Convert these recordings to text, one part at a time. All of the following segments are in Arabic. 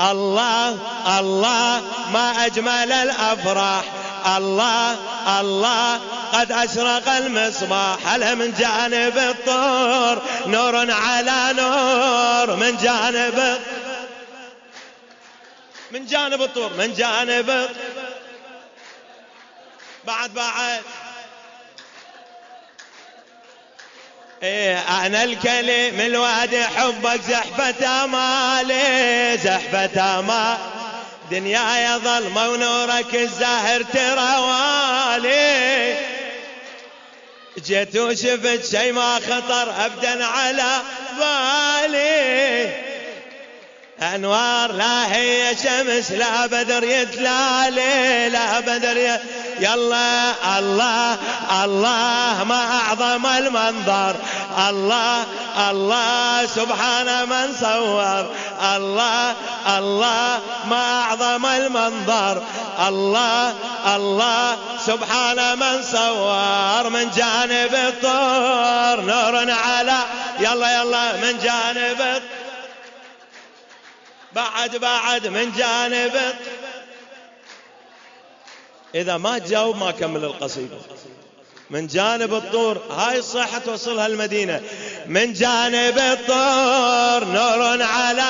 الله الله ما أجمل الأفراح. الله الله قد أشرق المصباح. هل من جانب الطور؟ نور على نور. من جانب من جانب الطور. من جانب بعد بعد إيه أنا الكلم الوادي حبك زحفة مالي زحفة ما. دنيا ظلمة ونورك الزاهر تروالي جيت وشفت شي ما خطر أبدا على بالي. أنوار لا هي شمس لا بدر يتلالي لا بدر يتلالي يلا الله الله ما أعظم المنظر. الله الله سبحان من صور الله الله ما أعظم المنظر. الله الله سبحان من صور من جانب الطور نور على. يلا يلا من جانب بعد بعد من جانب إذا ما تجاوب ما كمل القصيدة. من جانب الطور هاي الصحة توصلها المدينة. من جانب الطور نور على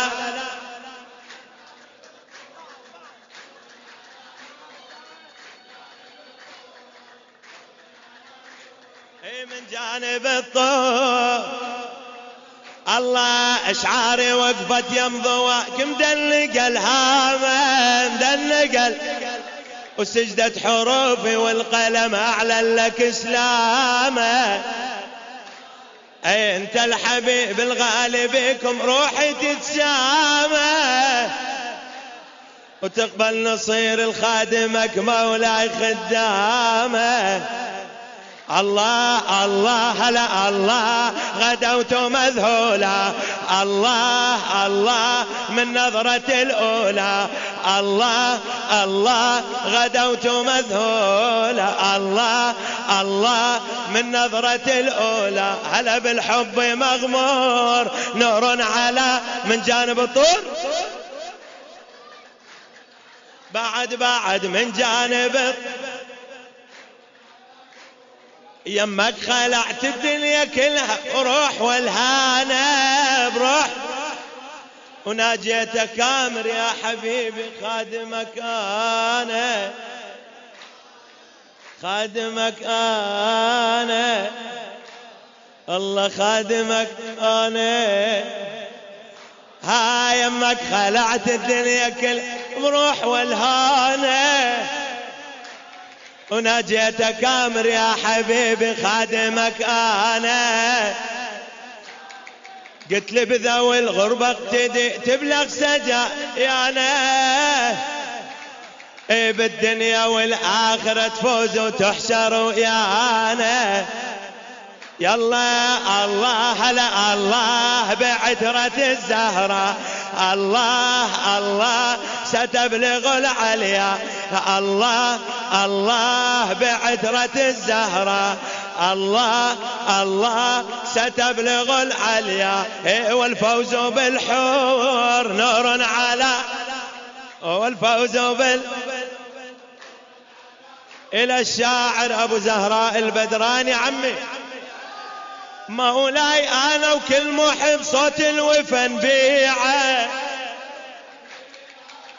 من جانب الطور. الله إشعاري وقفت يم ضواك مدلق الهامة مدلق وسجدت حروفي والقلم أعلن لك إسلامه أي أنت الحبيب الغالي بكم روحي تتسامى. وتقبل نصير الخادمك مولاي خدامة. الله الله هلا الله غدوت مذهولا. الله الله من نظرة الأولى. الله الله غدوت مذهولا الله الله من نظرة الأولى. هلا بالحب مغمور. نور على من جانب الطور. بعد بعد من جانب يمك خلعت الدنيا كلها. روح والهانة بروح. وناجيتك كامر يا حبيبي خادمك أنا خادمك أنا الله خادمك أنا هاي يمك خلعت الدنيا كل بروح والهانه وناجيتك أمر يا حبيبي خادمك أنا قلت لي بذوي الغربة اقتدي تبلغ سجا يا أنا إي بالدنيا والآخرة تفوز وتحشر يا أنا يلا الله هلا الله بعترة الزهرة. الله الله ستبلغ العليا. الله الله بعترة الزهرة. الله الله ستبلغ العليا. إيه، والفوز بالحور نور على. والفوز بال إلى الشاعر أبو زهراء البدراني عمي. مولاي أنا وكل محب صوت الوفن بيعه.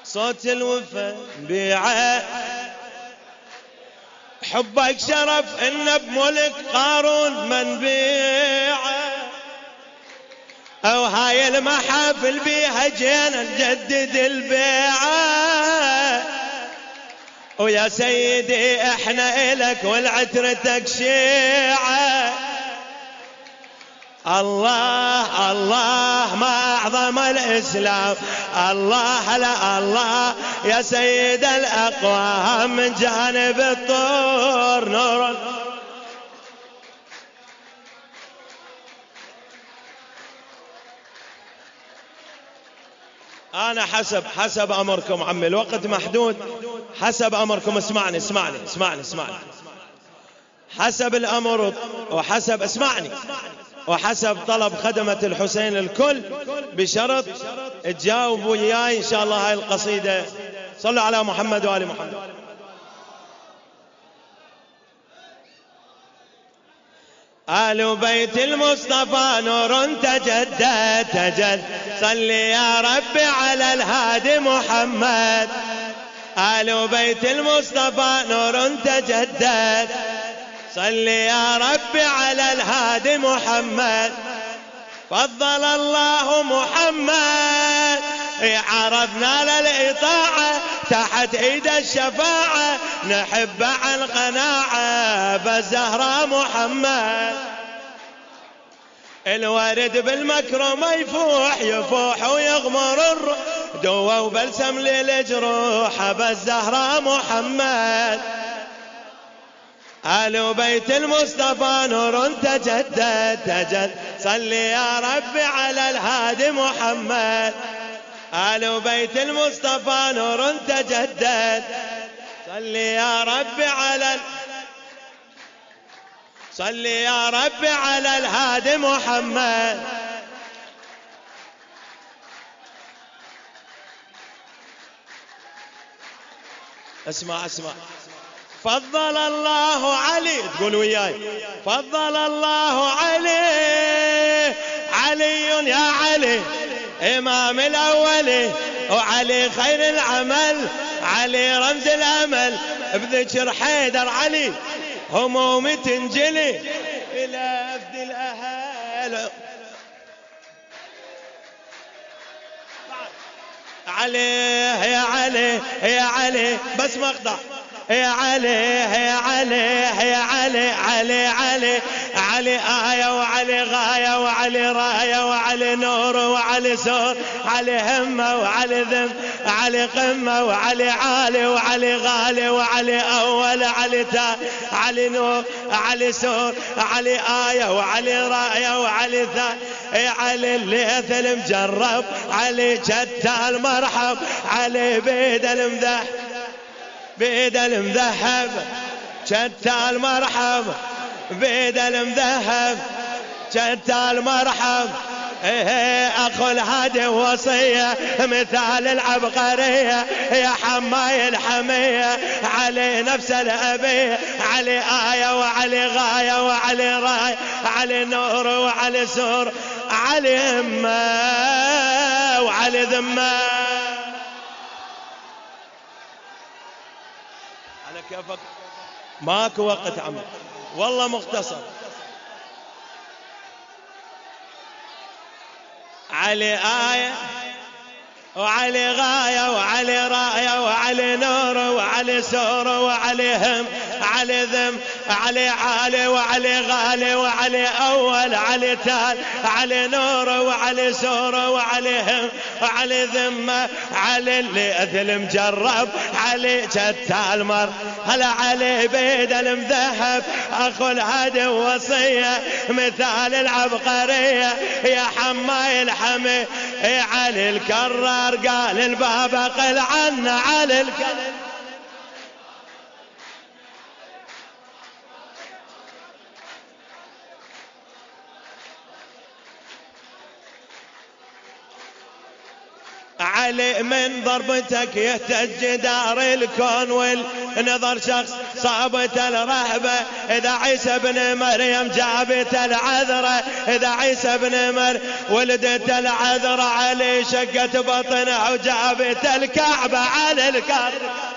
صوت الوفا بيعه. حبك شرف إن بملك قارون من بيعه. أو هاي المحافل بيها جينا نجدد البيعة. ويا سيدي إحنا إلك والعترتك شيعه الله الله ما أعظم الإسلام. الله لا الله. يا سيد الأقوام من جانب الطور نور. أنا حسب حسب أمركم عمي. الوقت محدود. حسب أمركم. اسمعني اسمعني اسمعني اسمعني. حسب الأمر وحسب اسمعني. وحسب طلب خدمة الحسين الكل بشرط تجاوب وياي إن شاء الله هاي القصيدة. صلوا على محمد وآل محمد. آل بيت المصطفى نور تجدد تجد. صلي يا ربي على الهادي محمد. آل بيت المصطفى نور تجدد صلي يا ربي على الهادي محمد. فضل الله محمد. عرضنا للإطاعة تحت إيد الشفاعة. نحب عن قناعة بزهرة محمد. الورد بالمكرمة يفوح يفوح ويغمر الروح. دوا وبلسم للجروح بالزهرة محمد. آل بيت المصطفى نور تجدد تجد. صلي يا ربي على الهادي محمد. آل بيت المصطفى نور تجدد. صلي يا ربي على صلي يا ربي على الهادي محمد. اسمع اسمع. فضل الله علي. تقول وياي. فضل الله علي. علي يا علي. إمام الأول. وعلي خير العمل. علي رمز الأمل. بذكر حيدر علي. همومي تنجلي. إلى أفد الأهل. علي يا علي يا علي. بس مقطع علي علي علي علي علي علي آية وعلي غاية وعلي راية وعلي نور وعلي سور علي همة وعلي ذم علي قمة وعلي عالي وعلي غالي وعلي أول علي تا علي نور علي سور علي آية وعلي راية وعلي ثا علي الليث المجرب علي جتا المرحب علي بيد المذح بيد المذهب شتى المرحب بيد المذهب شتى المرحب إيه اخو الهادي وصية مثال العبقرية. يا حماي الحمية علي نفس الأبي. علي آية وعلي غاية وعلي راية علي نور وعلي سور. علي همة وعلي ذمة. كيفك ماكو وقت عمل والله مختصر. علي آية وعلي غاية وعلي راية وعلي نور وعلي سور وعلي هم علي ذم علي عالي وعلي غالي وعلي أول علي تال علي نور وعلي سور وعلي هم وعلي ذمة علي اللي أثل مجرب علي شتى المر. هلا علي بيد المذهب أخو الهدي وصية مثال العبقرية. يا حماي الحمي علي الكرار قال الباب قل عنا علي الكرار. علي من ضربتك يهتج دار الكون والنظر شخص صابت الرهبة. إذا عيسى بن مريم جابت العذرة إذا عيسى بن مريم ولدت العذرة علي شقت بطنه وجابت الكعبة على الكعبة.